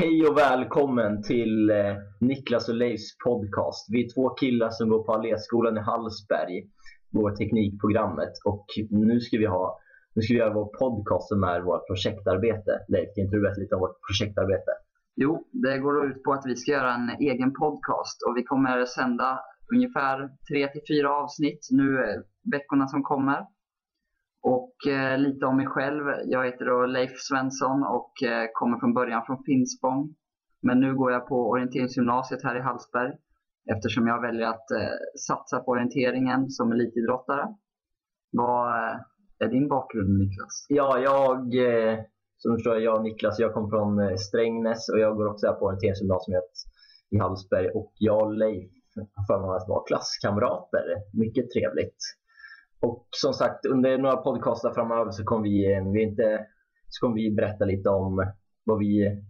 Hej och välkommen till eh, Niklas och Leifs podcast. Vi är två killar som går på Alléskolan i Hallsberg, vårt teknikprogrammet. Och nu ska vi ha nu ska vi göra vår podcast som är vårt projektarbete. Leif, kan inte du berätta lite om vårt projektarbete? Jo, det går ut på att vi ska göra en egen podcast och vi kommer sända ungefär tre till fyra avsnitt nu eh, veckorna som kommer. Och eh, lite om mig själv. Jag heter då Leif Svensson och eh, kommer från början från Finspång. Men nu går jag på orienteringsgymnasiet här i Hallsberg eftersom jag väljer att eh, satsa på orienteringen som elitidrottare. Vad eh, är din bakgrund Niklas? Ja, jag, eh, som förstår, jag och Niklas, jag kommer från eh, Strängnäs och jag går också här på orienteringsgymnasiet i Hallsberg. Och jag och Leif har förmånen att vara klasskamrater. Mycket trevligt. Och som sagt, under några podcaster framöver så kommer vi, vi inte, så kommer vi berätta lite om vad vi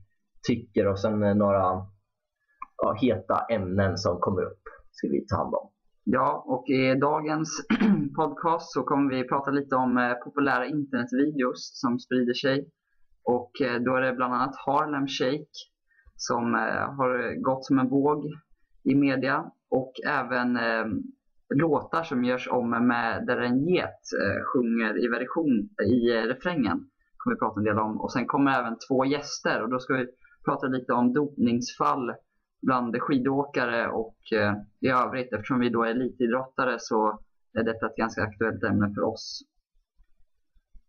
tycker och sen några ja, heta ämnen som kommer upp ska vi ta hand om. Ja, och i dagens podcast så kommer vi prata lite om eh, populära internetvideos som sprider sig. Och eh, då är det bland annat Harlem Shake som eh, har gått som en våg i media och även eh, låtar som görs om med där en get eh, sjunger i version i eh, refrängen. kommer vi prata en del om. Och sen kommer även två gäster och då ska vi prata lite om dopningsfall bland skidåkare och eh, i övrigt. Eftersom vi då är elitidrottare så är detta ett ganska aktuellt ämne för oss.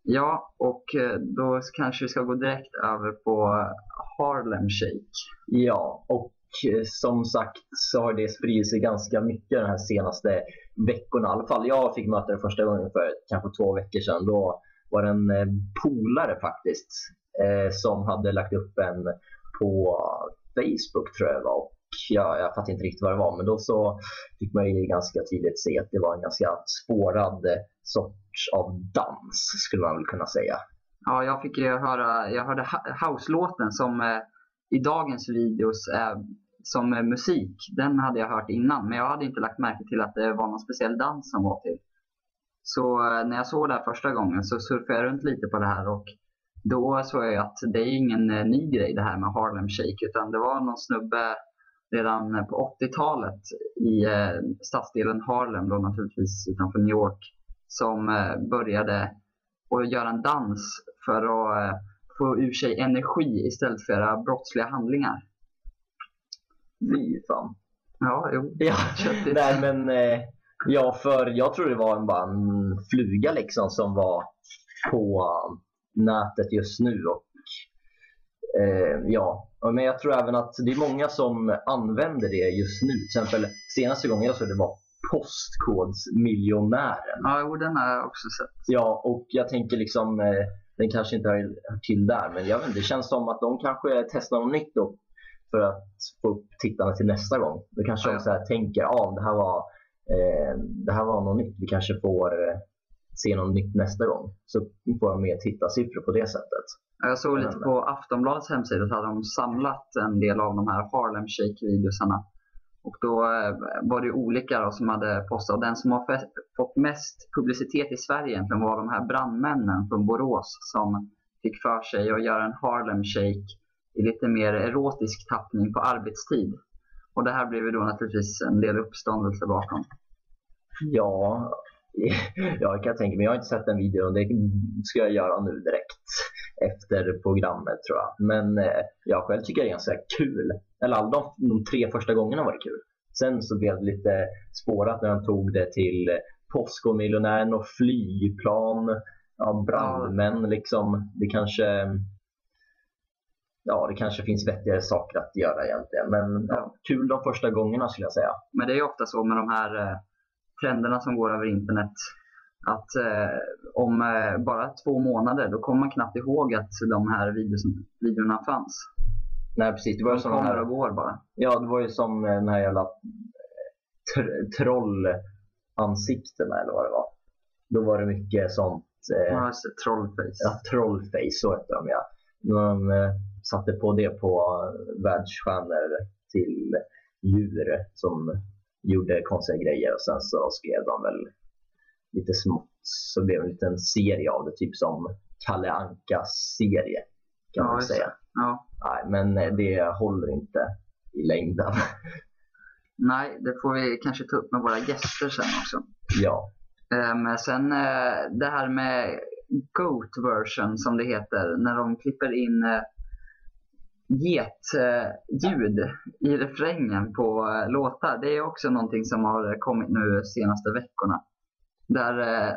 Ja, och då kanske vi ska gå direkt över på Harlem Shake. Ja, och Eh, som sagt så har det spridit sig ganska mycket de här senaste veckorna. I alla fall jag fick möta det första gången för kanske två veckor sedan. Då var det en eh, polare faktiskt eh, som hade lagt upp en på Facebook tror jag var. Ja, jag fattar inte riktigt vad det var men då så fick man ju ganska tydligt se att det var en ganska spårad sorts av dans skulle man väl kunna säga. Ja, jag fick ju höra, jag hörde house-låten som eh, i dagens videos är som eh, musik. Den hade jag hört innan men jag hade inte lagt märke till att det var någon speciell dans som var till. Så eh, när jag såg det här första gången så surfade jag runt lite på det här och då såg jag att det är ingen eh, ny grej det här med Harlem Shake utan det var någon snubbe redan på 80-talet i stadsdelen Harlem då naturligtvis utanför New York som började att göra en dans för att få ur sig energi istället för att göra brottsliga handlingar. Fy fan. Ja, jo. Ja, nej men ja, för jag tror det var en, bara en fluga liksom som var på nätet just nu. Och, eh, ja. Men jag tror även att det är många som använder det just nu. Till exempel senaste gången jag såg det var Postkodsmiljonären. Ja, jo, den har jag också sett. Ja, och jag tänker liksom, eh, den kanske inte hör till där, men jag vet, det känns som att de kanske testar något nytt då för att få upp tittarna till nästa gång. Då kanske ja. de så här tänker, ja ah, det här var eh, det här var något nytt. Vi kanske får eh, se något nytt nästa gång. Så får jag mer tittarsiffror på det sättet. Jag såg lite på Aftonbladets hemsida så hade de samlat en del av de här Harlem Shake-videosarna. Och då eh, var det olika då som hade postat. Och den som har fått mest publicitet i Sverige egentligen var de här brandmännen från Borås som fick för sig att göra en Harlem Shake i lite mer erotisk tappning på arbetstid. Och det här blev ju då naturligtvis en del uppståndelse bakom. Ja, Ja, jag kan tänka mig. Jag har inte sett den videon. Det ska jag göra nu direkt efter programmet tror jag. Men eh, jag själv tycker det är ganska kul. Eller alla de, de tre första gångerna var det kul. Sen så blev det lite spårat när han tog det till Postkodmiljonären och flygplan, ja, brandmän liksom. Det kanske ja, det kanske finns vettigare saker att göra egentligen. Men ja, kul de första gångerna skulle jag säga. Men det är ofta så med de här eh, trenderna som går över internet. Att eh, om eh, bara två månader, då kommer man knappt ihåg att de här videos, videorna fanns. Nej precis, det var de kommer här, och går bara. Ja, det var ju som den här jävla tr trollansiktena eller vad det var. Då var det mycket sånt. Eh, ja, trollface. Ja, trollface, så heter de ja. Eh, satte på det på världsstjärnor till djur som gjorde konstiga grejer och sen så skrev de väl lite smått så blev det en liten serie av det, typ som Kalle Ankas serie kan ja, man säga. Ja. Nej, men eh, det håller inte i längden. Nej, det får vi kanske ta upp med våra gäster sen också. ja. Men sen eh, det här med Goat version som det heter, när de klipper in eh, getljud i refrängen på eh, låtar. Det är också någonting som har kommit nu senaste veckorna. Där eh,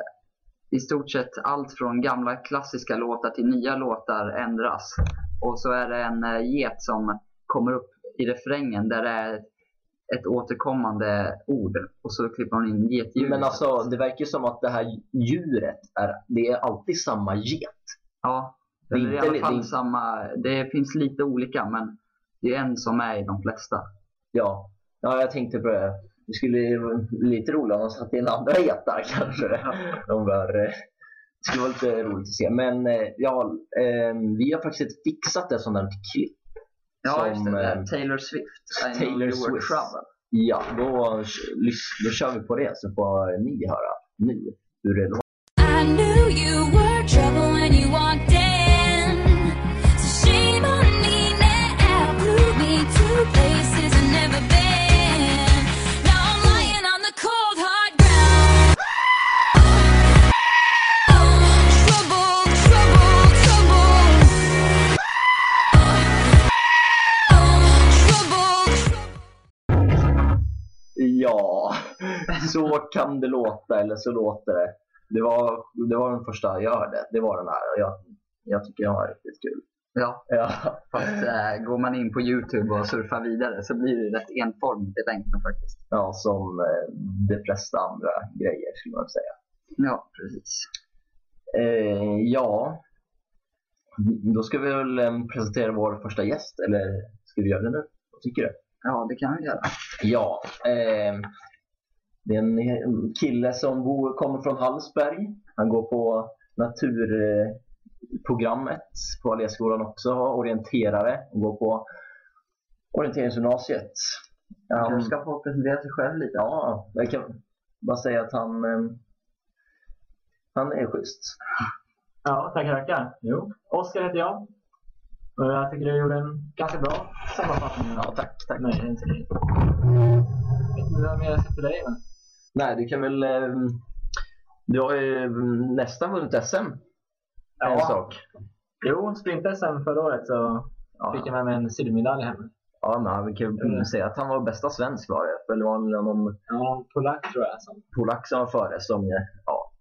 i stort sett allt från gamla klassiska låtar till nya låtar ändras. Och så är det en eh, get som kommer upp i refrängen där det är ett återkommande ord och så klipper man in getljudet. Men alltså, det verkar som att det här djuret, är, det är alltid samma get. Ja, Det är i inte- alla fall det samma. Det finns lite olika men det är en som är i de flesta. Ja. ja, jag tänkte på det. Det skulle ju vara lite roligt om de satte in andra getar kanske. De bör, eh, det skulle vara lite roligt att se. Men eh, ja, eh, vi har faktiskt fixat ett sånt här klipp. Ja, Som, just det. eh, Taylor Swift. I Taylor Swift. trouble. Ja, då, då kör vi på det så får ni höra nu hur det låter. Så kan det låta eller så låter det. Det var, det var den första jag hörde. Det var den här. Jag, jag tycker den var riktigt kul. Ja, Ja, fast äh, går man in på Youtube och surfar vidare så blir det rätt enformigt i längden faktiskt. ja som eh, de flesta andra grejer skulle man säga. Ja, precis. Eh, ja, då ska vi väl eh, presentera vår första gäst. Eller ska vi göra det nu? Vad tycker du? Ja, det kan vi göra. Ja, eh, det är en kille som bor, kommer från Hallsberg. Han går på naturprogrammet på Alléskolan också, orienterare. Han går på orienteringsgymnasiet. Han kanske ska få presentera sig själv lite. ja, jag kan bara säga att han, eh, han är schysst. Ja, tackar, tackar. Jo. Oskar heter jag. Och jag tycker du gjorde en ganska bra sammanfattning. Ja, tack, tack. Nej, det är inte det. Jag vet inte vad mer jag ska till dig, men... Nej, du kan väl... Eh, du har ju nästan vunnit SM. En Ja. sak. Jo, sprint-SM förra året så Ja. fick jag med mig en silvermedalj hem. Ja, men vi kan Mm. säga att han var bästa svensk var det. Eller var det någon Ja, en polack tror jag. Som... polack som var före som eh, ja,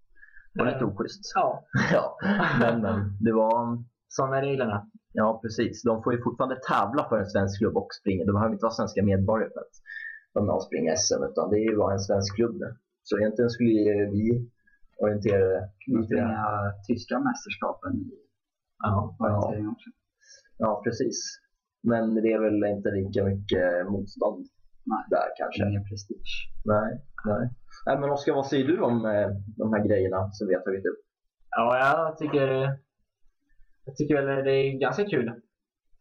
var lite oschysst. Ja, ja, men, men det var... sådana är reglerna. Ja, precis. De får ju fortfarande tävla för en svensk klubb och springa. De behöver inte vara svenska medborgare vara med och springa SM, utan det är ju bara en svensk klubb nu. Så egentligen skulle ju vi orientera lite Springa tyska mästerskapen i Ja. orientering också. Ja, precis. Men det är väl inte lika mycket motstånd Nej. där kanske. Ingen prestige. Nej, nej. nej men Oskar, vad säger du om eh, de här grejerna som vi har tagit upp? Ja, jag tycker, jag tycker väl det är ganska kul.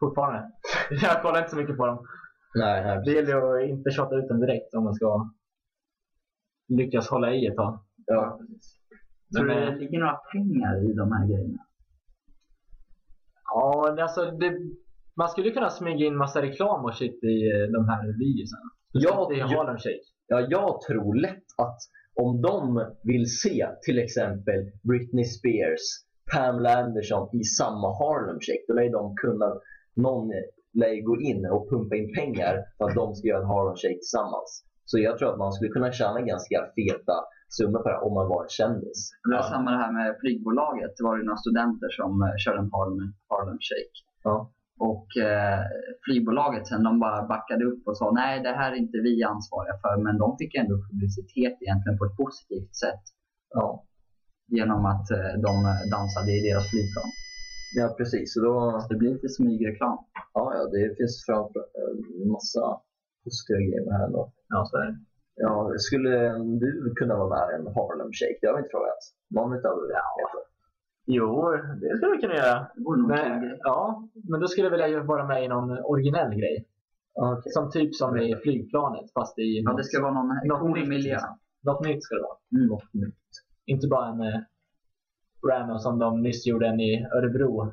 Fortfarande. Jag kollar inte så mycket på dem. Nej, nej. Det gäller att inte tjata ut dem direkt om man ska lyckas hålla i ett tag. Ja, Tror Men, du eh, det ligger några pengar i de här grejerna? Ja, alltså det, man skulle kunna smyga in massa reklam och shit i eh, de här videorna. Ja, det är ja. Harlem Shake. ja, jag tror lätt att om de vill se till exempel Britney Spears, Pamela Anderson i samma Harlem Shake, då lär de kunna, någon lär gå in och pumpa in pengar för att de ska göra en Harlem Shake tillsammans. Så jag tror att man skulle kunna tjäna ganska feta summor på det om man var en kändis. Det är samma det här med flygbolaget. Det var ju några studenter som eh, körde en Harlem, Harlem Shake. Ja. Och eh, flygbolaget sen de bara backade upp och sa nej det här är inte vi ansvariga för. Men de fick ändå publicitet egentligen på ett positivt sätt. Ja. Genom att eh, de dansade i deras flygplan. Ja, precis. Så då, det blir lite smygreklam. ja, ja, det finns framför en massa positiva grejer med det här. Då. Ja, så är det. Ja, skulle du kunna vara med i en Harlem Shake? Det har vi inte frågat. Någon utav er? Ja. Jo, det skulle vi kunna göra. Men, ja, men då skulle jag vilja vara med i någon originell grej. Okej. Som typ som i flygplanet fast i Ja, det ska vara någon något cool nytt, miljö. Något nytt ska det vara. Mm. Något nytt. Inte bara en eh, Ramo som de nyss gjorde en i Örebro.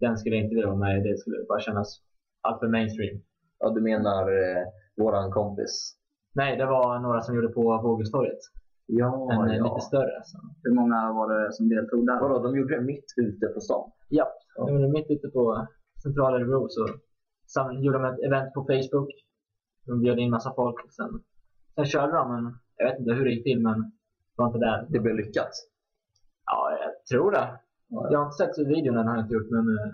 den skulle jag inte vilja vara med i. Det skulle bara kännas allt för mainstream. Ja, du menar eh, våran kompis? Nej, det var några som gjorde på Vågelstorget. Ja, En eh, ja. lite större. Så. Hur många var det som deltog där? Vadå, de gjorde det mitt ute på stan? Ja, de gjorde mitt ute på centrala Örebro så sam- gjorde de ett event på Facebook. De bjöd in massa folk. Sen, sen körde de en, jag vet inte hur det gick till men var inte där. Det blev lyckat. Tror det. Ja. Jag har inte sett videon än har jag inte gjort men eh,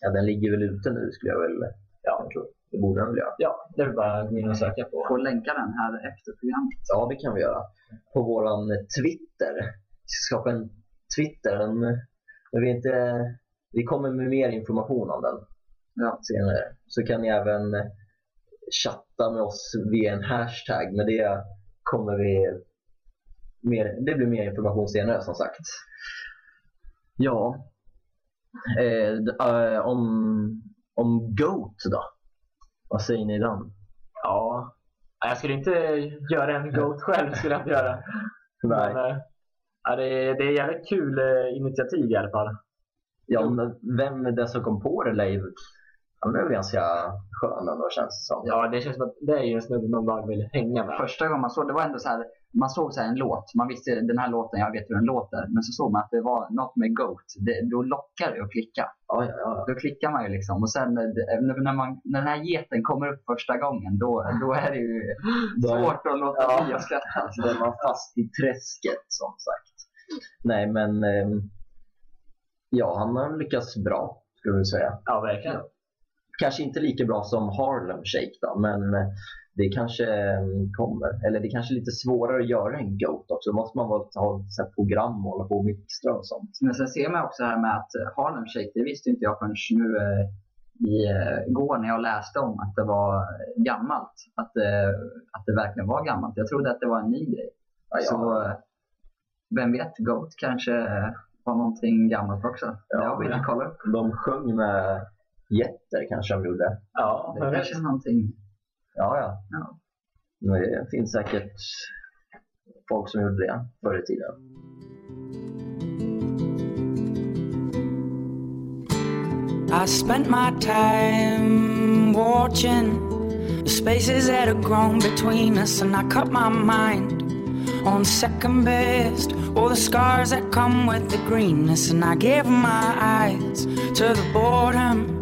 Ja, den ligger väl ute nu skulle jag väl ja, jag tror. Det borde den väl göra. ja, det är bara att gå in och söka på. Får länka den här efter programmet. Ja, det kan vi göra. På våran Twitter. Vi ska skapa en Twitter. En, men vi, inte, vi kommer med mer information om den Ja. senare. Så kan ni även chatta med oss via en hashtag. Med det kommer vi mer, det blir mer information senare som sagt. Ja. Eh, eh, om, om GOAT då? Vad säger ni den? Ja. Jag skulle inte göra en GOAT själv. skulle jag inte göra. Nej. Men, eh, ja, det, är, det är jävligt kul eh, initiativ i alla fall. Ja, men vem är det som kom på det? Leif? Han är väl ganska skön ändå känns det som. Ja, det känns som att det är ju en snubbe man bara vill hänga med. Första gången man såg det var ändå så här, man såg så här en låt, man visste den här låten, jag vet hur den låter, men så såg man att det var något med GOAT, det, då lockar det att klicka. Ja, ja, ja. Då klickar man ju liksom och sen eh, det- när, man, när den här geten kommer upp första gången då, då är det ju svårt att låta Ja. bli att skratta. Då är man fast i träsket som sagt. Nej, men ehm, ja, han har lyckats bra skulle jag säga. Ja, verkligen. Kanske inte lika bra som Harlem Shake då, men eh, det kanske ehm, kommer. Eller det kanske är lite svårare att göra en GOAT också. Då måste man väl ha ett program och hålla på och mixtra och sånt. Men sen ser man också här med att eh, Harlem Shake, det visste inte jag förrän nu eh, eh, igår när jag läste om att det var gammalt. Att, eh, att det verkligen var gammalt. Jag trodde att det var en ny grej. Ja, ja. Så eh, vem vet, Goat kanske eh, var någonting gammalt också. Ja, det har vi inte kollat upp. De sjöng med jätter kanske de gjorde. Ja, Det kanske är någonting. Ja, ja. Ja. Men Det finns säkert folk som gjorde det förr i tiden. I spent my time watching the spaces that have grown between us, and I cut my mind on second best. All the scars that come with the greenness, and I gave my eyes to the boredom.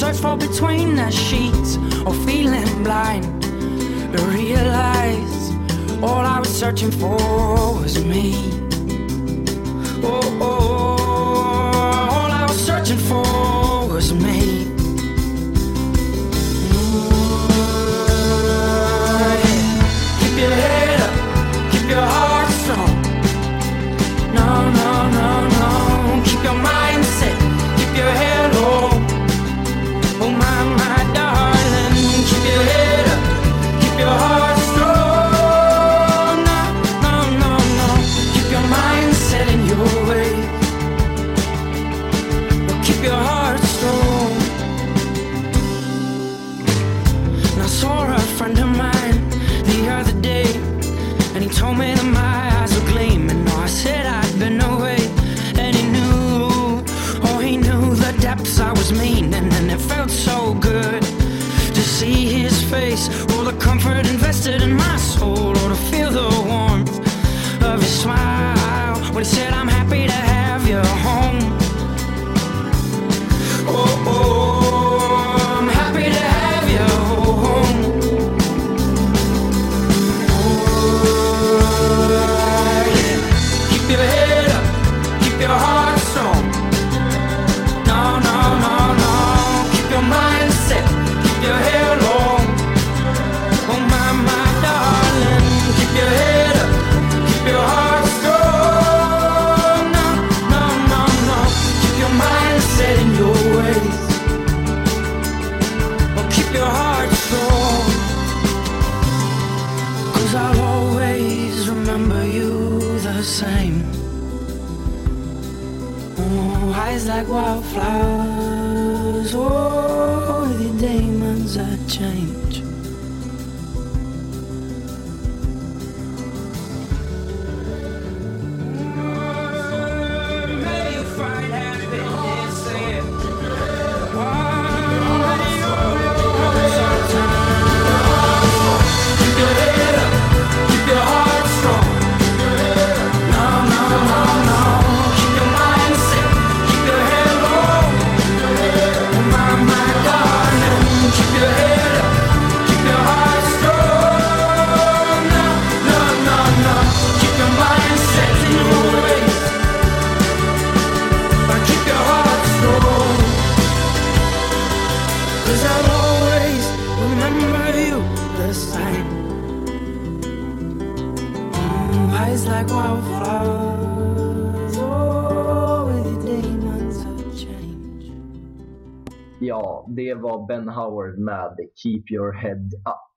Search for between the sheets, or feeling blind. To realize all I was searching for was me. Oh, oh, oh, all I was searching for was me. Mm. Keep your head up, keep your heart strong. No, no, no, no. Keep your mind med Keep Your Head Up.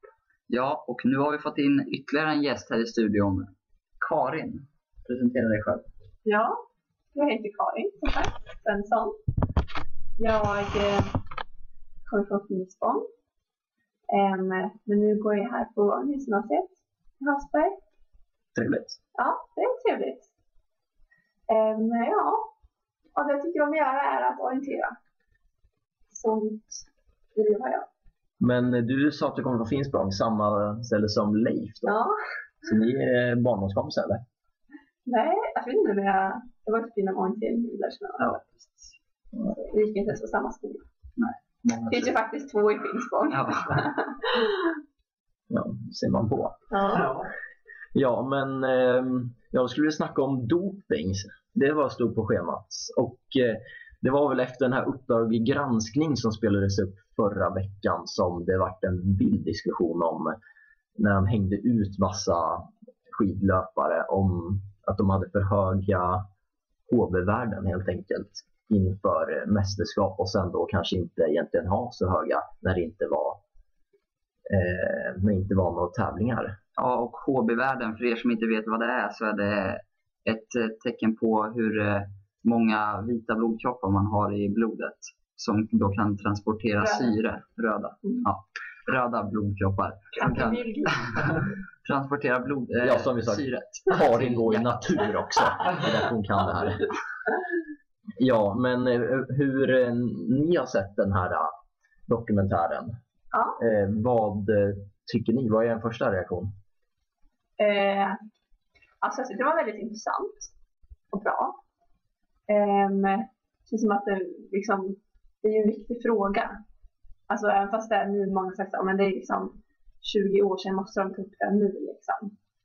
Ja, och nu har vi fått in ytterligare en gäst här i studion. Karin, presentera dig själv. Ja, jag heter Karin som sagt, Svensson. Jag eh, kommer från Finspång. Men nu går jag här på gymnasiet i Hallsberg. Trevligt. Ja, det är trevligt. Ja, och det jag tycker om att göra är att orientera. Sånt driv har jag. Men du sa att du kommer från Finspång, samma ställe som Leif då. Ja, Så ni är barndomskompisar eller? nej, jag vet inte jag, jag var typ inom orientering i Lärarskolan. Ja. Vi gick inte ens på samma skola. Det finns ju faktiskt två i Finspång. Ja. Ja, ser man på. ja. Ja. Ja, men eh, jag skulle vilja snacka om doping. Det var stort på schemat. Och eh, det var väl efter den här Uppdrag granskning som spelades upp förra veckan som det varit en vild diskussion om eh, när de hängde ut massa skidlöpare om att de hade för höga HB-värden helt enkelt inför mästerskap och sen då kanske inte egentligen ha så höga när det inte var eh, när det inte var några tävlingar. Ja, och HB-värden, för er som inte vet vad det är, så är det ett eh, tecken på hur eh, många vita blodkroppar man har i blodet som då kan transportera Röda. syre, röda, Mm. ja, röda blodkroppar som kan transportera blod, eh, Ja, som vi sa. syret. Karin går i natur också. Det är hon kan det här. Ja, men eh, hur eh, ni har sett den här eh, dokumentären. Ja. Eh, vad tycker ni? Vad är en första reaktion? Eh, alltså det var väldigt intressant och bra. Ehm, det känns som att det, liksom, det är ju en viktig fråga. Alltså även fast det är nu många sagt att men det är liksom 20 år sedan måste de ta upp det nu liksom.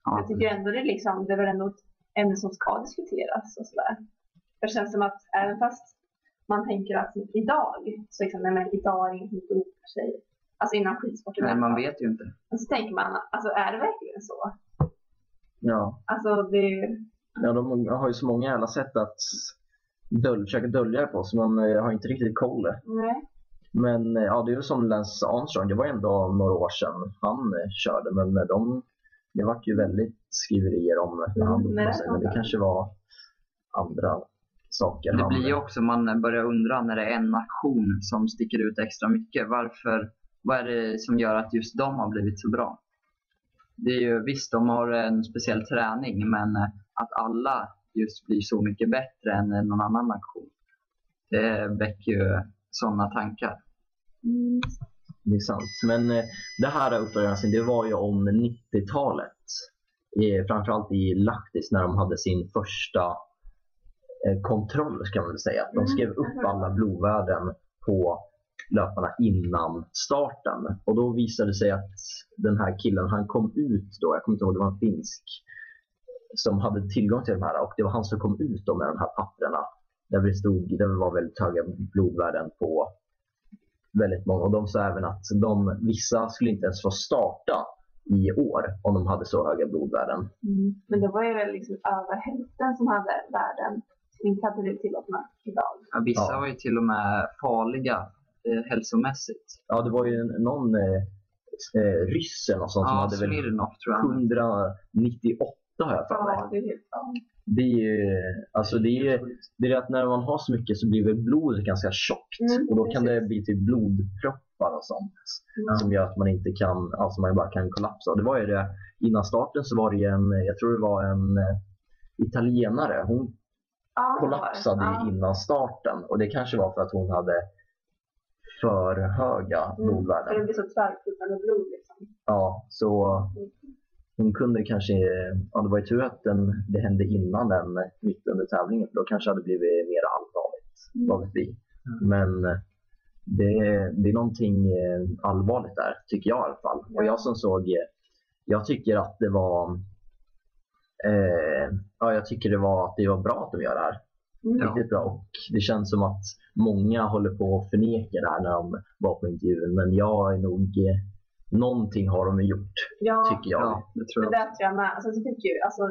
Ja, Jag tycker ändå det är liksom, det är väl ändå ett ämne som ska diskuteras och sådär. För det känns som att även fast man tänker att idag, så liksom, nej men idag är ingen som dopar sig. Alltså inom skidsporten. alla man vet ju inte. Men så tänker man, alltså är det verkligen så? Ja, Alltså det, ja de har ju så många jävla sätt att döl, försöka dölja det på så man eh, har inte riktigt koll. nej. Men eh, ja, det är ju som Lance Armstrong. Det var ändå några år sedan han eh, körde. Men eh, de, det var ju väldigt skriverier om hur han Mm, nej, sig. Men det kanske var andra saker. Det han- blir ju också, man börjar undra när det är en nation som sticker ut extra mycket. Varför, vad är det som gör att just de har blivit så bra? Det är ju, visst, de har en speciell träning, men att alla just blir så mycket bättre än någon annan nation. Det väcker ju sådana tankar. Mm. Det är sant. Men eh, det här uppdagelsen, det var ju om 90-talet. Eh, framförallt i Lahtis när de hade sin första eh, kontroll ska man väl säga. De Mm, skrev upp alla blodvärden på löparna innan starten. Och då visade det sig att den här killen, han kom ut då, jag kommer inte ihåg, det var en finsk som hade tillgång till de här och det var han som kom ut med de här papperna. Där, vi stod, där det var väldigt höga blodvärden på väldigt många. Och de sa även att de, vissa skulle inte ens få starta i år om de hade så höga blodvärden. Mm. Men det var ju liksom över hälften som hade värden som inte hade blivit tillåtna idag. Ja, vissa ja. var ju till och med farliga eh, hälsomässigt. Ja, det var ju någon eh, eh, ryssen och sånt ja, som hade väl 198 det har jag för mig. Det är. Det är ju, alltså det är ju, det är att när man har så mycket så blir väl blodet ganska tjockt mm, och då kan precis. det bli typ blodproppar och sånt mm. som gör att man inte kan, alltså man bara kan kollapsa. Det var ju det, innan starten så var det ju en, jag tror det var en eh, italienare, hon ah, kollapsade ah. innan starten och det kanske var för att hon hade för höga mm, blodvärden. För det blir så tvärflytande blod liksom. Ja, så mm hon kunde kanske, ja det var ju tur att den, det hände innan den mitt under tävlingen för då kanske det hade blivit mer allvarligt, Mm. vad vet vi. Men det, det är någonting eh, allvarligt där, tycker jag i alla fall. Och jag som såg, eh, jag tycker att det var eh, ja, jag tycker det var att det var bra att de gör det här. Mm. Riktigt bra. Och det känns som att många håller på att förneka det här när de var på intervjun. Men jag är nog, eh, någonting har de gjort, Ja, tycker jag. Ja, det tror men jag. det tror jag med. Alltså, så fick ju, alltså,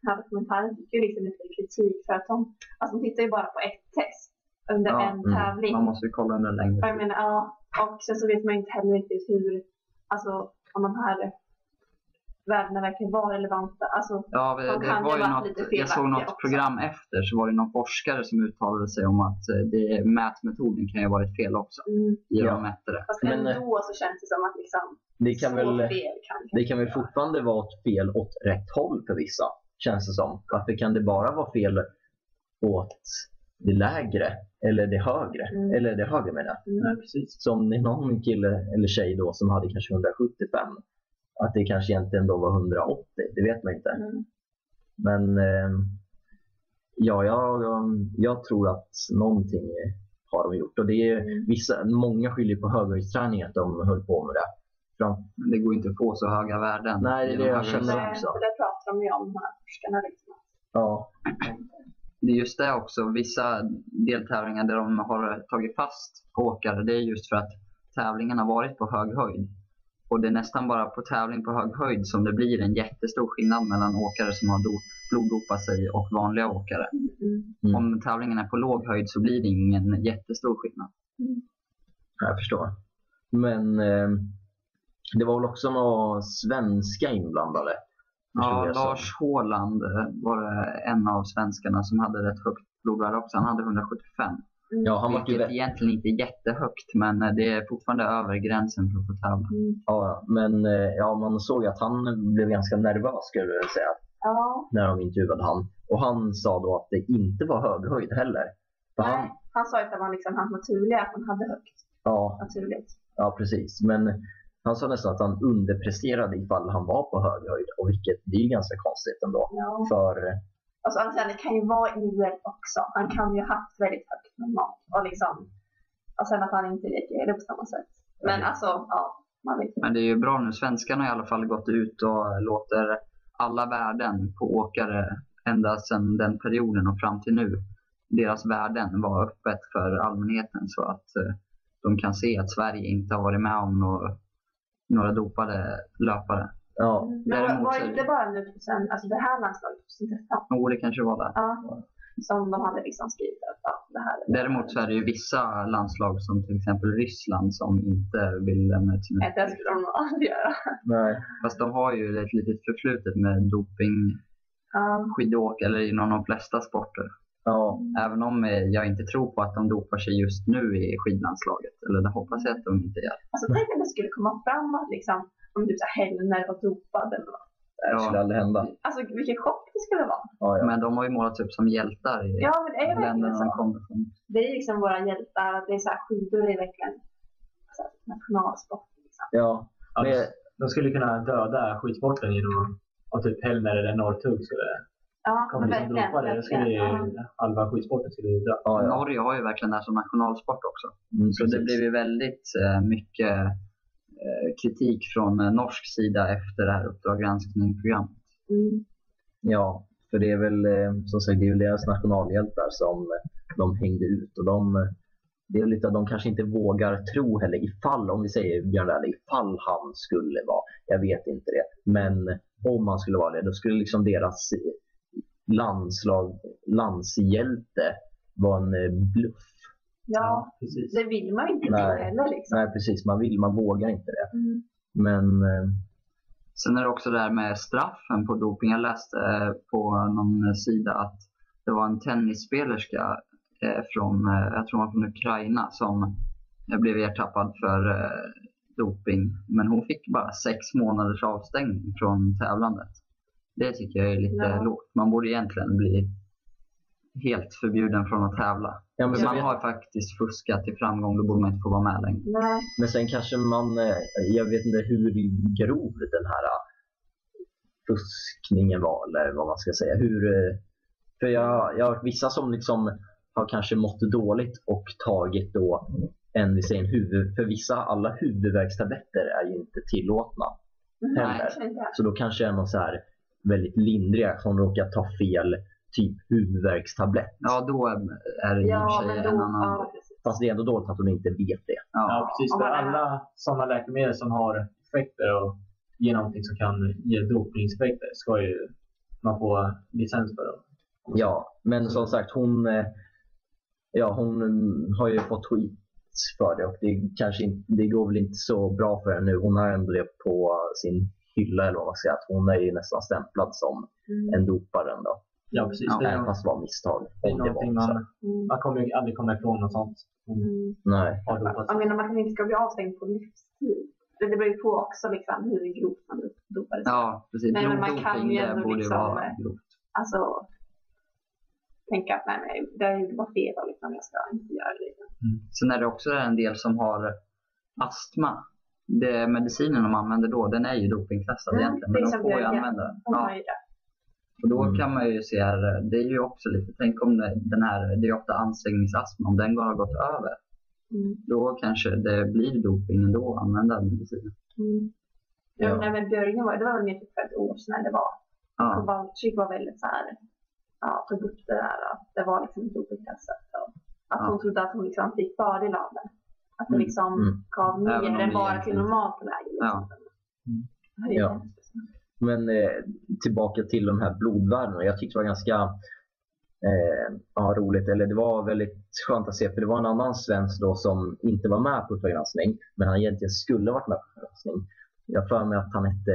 den här dokumentären fick ju liksom lite kritik för att de, alltså, de tittar ju bara på ett test under Ja, en mm, tävling. Man måste ju kolla under längre Och jag tid. menar, ja, och sen så vet man inte heller riktigt hur, alltså om de här värdena verkligen var relevanta. Alltså, Ja, det, De det var ju något, lite jag såg något också. program efter så var det någon forskare som uttalade sig om att eh, det, mätmetoden kan ju ha varit fel också. mm, I Ja. de mätte det. fast Men, ändå så känns det som att liksom, Det kan väl, fel det kan väl fortfarande vara ett fel åt rätt håll för vissa, känns det som. Varför kan det bara vara fel åt det lägre eller det högre? Mm. Eller det högre menar jag. Mm. precis. Som någon kille eller tjej då som hade kanske 175. Att det kanske egentligen då var 180, det vet man inte. Mm. Men eh, ja, jag, jag tror att någonting har de gjort. Och det är Mm. vissa, många skyller på höghöjdsträning att de höll på med det. Fram, Men det går inte att få så höga värden. Nej, det är det jag känner också. Det, pratar de ju om, de här forskarna. Liksom. ja, Det är just det också. Vissa deltävlingar där de har tagit fast åkare, det är just för att tävlingen har varit på hög höjd. Och det är nästan bara på tävling på hög höjd som det blir en jättestor skillnad mellan åkare som har do- bloddopat sig och vanliga åkare. Mm. Mm. Om tävlingen är på låg höjd så blir det ingen jättestor skillnad. jag förstår. Men eh, det var väl också några svenska inblandade? Ja. Lars Håland eh, var en av svenskarna som hade rätt högt blodvärde också. Han hade 175. Ja, han var ju Vilket vä- egentligen inte är jättehögt, men eh, det är fortfarande över gränsen för att få tävla. Mm. ja, men eh, ja, man såg att han blev ganska nervös skulle jag säga. Ja, när de intervjuade han. Och han sa då att det inte var höghöjd heller. För han, nej. Han sa ju att det var liksom hans naturliga, att han hade högt ja, naturligt. ja, precis. Men han sa nästan att han underpresterade ifall han var på hög höjd. Och vilket, det är ju ganska konstigt ändå. Ja. För, Alltså, alltså, det kan ju vara individuellt också. Han kan ju ha haft väldigt högt normalt. Och, liksom, och sen att han inte leker det på samma sätt. Men Nej. alltså, ja, man vet. Men det är ju bra nu. Svenskarna har i alla fall gått ut och låter alla värden på åkare ända sedan den perioden och fram till nu, deras värden var öppet för allmänheten så att eh, de kan se att Sverige inte har varit med om några, några dopade löpare. ja, Men Däremot var så- inte bara nu sen, alltså det här landslaget 2013? Jo, det kanske var det. Ja, som de hade liksom skrivit att ja, det här Däremot så är det ju vissa landslag som till exempel Ryssland som inte vill lämna ut sina Nej, det skulle de nog aldrig göra. nej, Fast de har ju ett litet förflutet med doping, Ja, skidåk eller inom de flesta sporter. ja, Även om eh, jag inte tror på att de dopar sig just nu i skidlandslaget. Eller det hoppas jag att de inte gör. alltså tänk om det skulle komma fram att liksom, om typ Hellner var dopad eller något. det skulle Ja, aldrig hända. Alltså vilken chock det skulle vara. Ja, ja. men de har ju målats upp som hjältar i Ja, men det är länderna de så. kommer från. Det är liksom våra hjältar, att det är så här skidor är verkligen så här, nationalsport. Liksom. ja. Men, de- skulle kunna döda skidsporten genom att typ Hellner eller Northug skulle Ja, komma men dit som verkligen. dopare. Då skulle ju verkligen. Ja. halva skidsporten skulle ju dö. ja, ja. Norge har ju verkligen det här som nationalsport också. Mm, Så det precis. blev ju väldigt eh, mycket eh, kritik från eh, norsk sida efter det här Uppdrag granskning-programmet. Mm. Ja, för det är väl som sagt det är väl deras nationalhjältar som de hängde ut. Och de, det är lite att de kanske inte vågar tro heller ifall, om vi säger Björn Werner, ifall han skulle vara, jag vet inte det, men om han skulle vara det, då skulle liksom deras landslag, landshjälte vara en eh, bluff. Ja, precis. det vill man inte Nej. heller liksom. Nej precis, man vill, man vågar inte det. Mm. Men eh, Sen är det också det här med straffen på doping. Jag läste eh, på någon sida att det var en tennisspelerska från, jag tror hon var från Ukraina som blev ertappad för doping. Men hon fick bara sex månaders avstängning från tävlandet. Det tycker jag är lite Ja. lågt. Man borde egentligen bli helt förbjuden från att tävla. Ja, men, man vet, har faktiskt fuskat till framgång, då borde man inte få vara med längre. Nej. men sen kanske man, eh, jag vet inte hur grov den här eh, fuskningen var eller vad man ska säga. Hur, eh, för jag, jag har hört vissa som liksom har kanske mått dåligt och tagit då en, vi säger en huvud, för vissa alla huvudvärkstabletter är ju inte tillåtna. Nej, Heller. Så då kanske är någon så här väldigt lindriga som råkar ta fel typ huvudvärkstablett. Ja, då är det i och Ja, för sig en annan... ja. Fast det är ändå dåligt att hon inte vet det. Ja, Ja. precis. För alla sådana läkemedel som har effekter och ger någonting som kan ge dopningseffekter ska ju man få licens för. Dem. Ja, men som sagt hon, eh, ja, hon mm, har ju fått skit för det och det, kanske inte, det går väl inte så bra för henne nu. Hon har ändå det på sin hylla eller vad man säga. Att hon är ju nästan stämplad som Mm. en dopare ändå. Ja, precis. Ja, är, Även fast det var misstag. det är Om det var någonting så. man, Mm. man kommer ju aldrig komma ifrån något sånt. Hon Mm. Nej. Jag menar, man kan inte ska bli avstängd på livstid. Det det beror ju på också liksom, hur grovt man dopar sig. Ja, precis. Nej, men man kan ju ändå liksom, vara eh, grovt. Alltså, tänka att nej, nej, det var fel och liksom, jag ska inte göra det. Liksom. Sen är det också en del som har astma. Det medicinen de använder då, den är ju dopingklassad Mm, egentligen. Men de får ju använda den. Ja, och då Mm. kan man ju se det är ju också lite, tänk om den här, det är ofta ansträngningsastma, om den har gått över. Mm. Då kanske det blir doping ändå att använda medicinen. Mm. Ja. Ja. Nej, men Björgen var, det var väl mer typ för ett år sedan det var. Ja, Kowalczyk var väldigt så här, ja, tog upp det där att det var liksom dopingklassat. och Att Ja. hon trodde att hon liksom fick fördel av det. Att det Mm. liksom Mm. gav mer än bara till normalt läge. Liksom. Ja. Mm. Ja. hemskt. Men eh, tillbaka till de här blodvärdena. Jag tyckte det var ganska eh, ja, roligt. Eller det var väldigt skönt att se. För det var en annan svensk då som inte var med på Uppdrag. Men han egentligen skulle varit med på Uppdrag. Jag för mig att han hette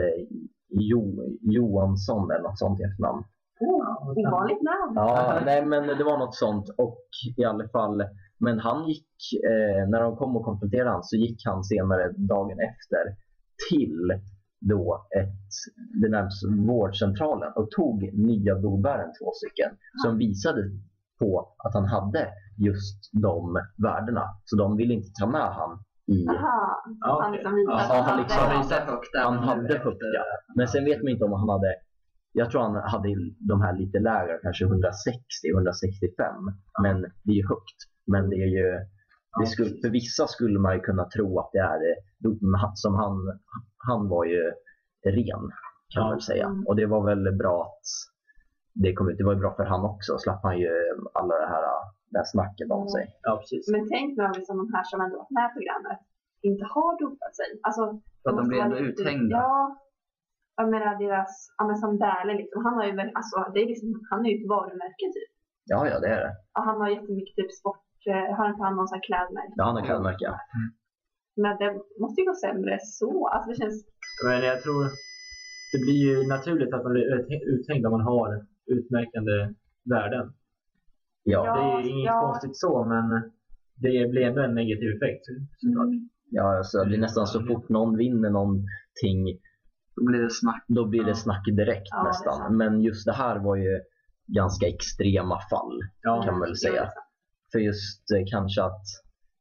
jo, Johansson eller något sånt i efternamn. Oh, ovanligt namn. Ja, nej men det var något sånt och i alla fall. Men han gick, eh, när de kom och konfronterade han så gick han senare dagen efter till då ett, det närmaste vårdcentralen och tog nya blodvärden, två stycken, som visade på att han hade just de värdena. Så de ville inte ta med han i Aha, Ja, han liksom visade Ja, han hade- liksom Han högt där, han men hade högt, ja. Men sen vet man inte om han hade, jag tror han hade de här lite lägre, kanske 160, 165. Men det är ju högt. Men det är ju, det skulle, för vissa skulle man ju kunna tro att det är som han, han var ju ren kan man väl säga. Mm. Och det var väl bra att det kom ut. Det var ju bra för han också. Slapp han ju alla det här, det här snacket om sig. Ja, precis. Men tänk nu om liksom de här som ändå varit med i programmet inte har dopat sig. Alltså, För att de blir ändå uthängda. Ja. Jag menar deras, ja men som Dähle liksom, han har ju alltså det är liksom, han är ju ett varumärke typ. Ja, ja det är det. Och han har jättemycket typ sport, har inte han någon sån klädmärke? Ja, han har klädmärke. Men det måste ju gå sämre så. Alltså det känns, Men jag tror det blir ju naturligt att man blir ut- uthängd om man har utmärkande värden. Ja. Ja. Det är ju inget ja. konstigt så, men det blir ändå en negativ effekt såklart. mm, Ja, alltså, det blir nästan så fort någon vinner någonting Då blir det snack. då blir det Ja. snack direkt Ja, nästan. Men just det här var ju ganska extrema fall Ja, kan man väl det säga. För just eh, kanske att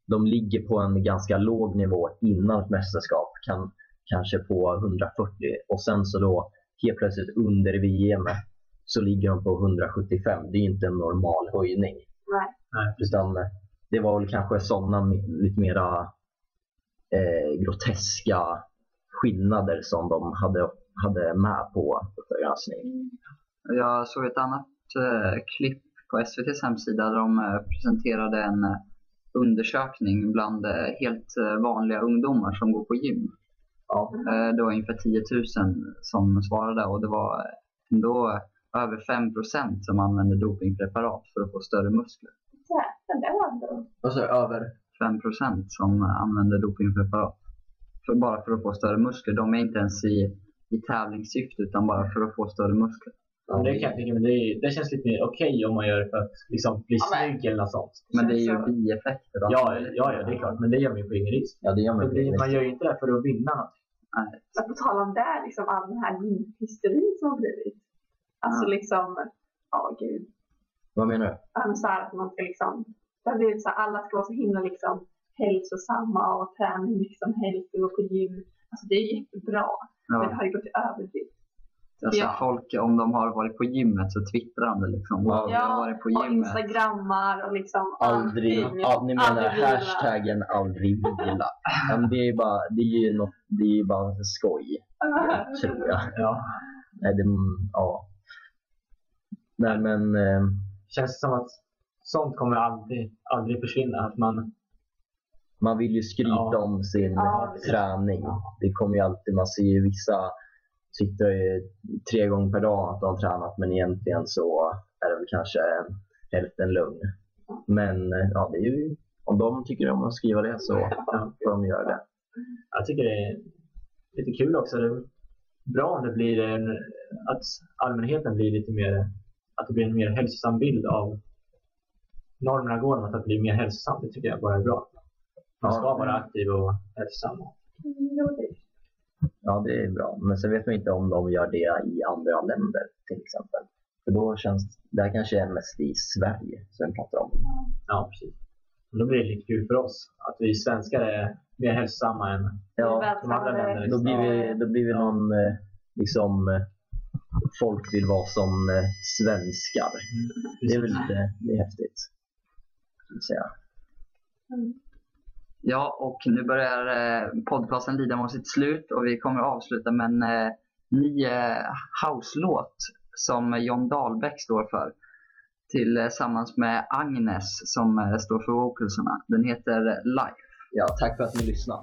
de ligger på en ganska låg nivå innan ett mästerskap. Kan, kanske på 140 och sen så då helt plötsligt under VM så ligger de på 175. Det är inte en normal höjning. Nej. Nej, Utan eh, det var väl kanske sådana lite mera eh, groteska skillnader som de hade, hade med på Uppdrag granskning. Jag såg ett annat eh, klipp på SVTs hemsida där de eh, presenterade en eh, undersökning bland eh, helt vanliga ungdomar som går på gym. Ja. Det var ungefär 10 000 som svarade och det var ändå över 5% som använde dopingpreparat för att få större muskler. Jäklar, det var ändå... Och så över 5% som använder dopingpreparat. För, bara för att få större muskler. De är inte ens i, i tävlingssyfte utan bara för att få större muskler. Ja, det kan jag tänka mig. Det, känns lite mer okej om man gör det för att liksom bli Ja, men- snygg eller något sånt. Men det är ju bieffekter. och Ja, ja, ja, det är klart. Men det gör man ju på ingen risk. Ja, det gör man Det man gör ju inte det för att vinna något. Nej. Men på tal om det, liksom all den här gymhysterin som har blivit. Alltså Ja. liksom, ja gud. Vad menar du? Ja, men så här att man ska liksom, det har blivit så här, alla ska vara så himla liksom hälsosamma och träna hur mycket som helst och gå på gym. Alltså det är jättebra, men det Ja. har ju gått till överdrift. Alltså, Ja. Folk, om de har varit på gymmet så twittrar de det liksom. Wow, jag har varit på och gymmet. instagrammar och liksom Aldrig, allting. ja, ni menar Aldrig vila. hashtaggen aldrig vila. Ja, men det är bara, det är ju något, det är ju bara skoj, tror jag. Ja. Nej, det, ja. Nej, men eh, Känns som att sånt kommer aldrig, aldrig försvinna. Att man, man vill ju skryta Ja. om sin Ja. träning. Ja. Det kommer ju alltid, man ser ju vissa sitter ju tre gånger per dag att de har tränat, men egentligen så är det väl kanske hälften lugn. Men ja, det är ju, om de tycker om att skriva det så får de göra det. jag tycker det är lite kul också. Det är bra om det blir en, att allmänheten blir lite mer, att det blir en mer hälsosam bild av normerna går mot att bli mer hälsosam. Det tycker jag bara är bra. Man ska vara aktiv och hälsosam. Mm, Ja, det är bra. Men sen vet man inte om de gör det i andra länder till exempel. För då känns det här kanske är mest i Sverige som vi pratar om. Ja, precis. Och då blir det lite kul för oss att vi svenskar är mer hälsosamma än Ja, de andra länderna. då blir vi, då blir vi någon, eh, liksom, folk vill vara som eh, svenskar. Det är väl lite, det är häftigt. Säga. Ja, och nu börjar eh, podcasten lida mot sitt slut och vi kommer att avsluta med en eh, ny eh, house-låt som John Dahlbeck står för tillsammans med Agnes som står för vocalsarna. Den heter Life. Ja, tack för att ni lyssnade.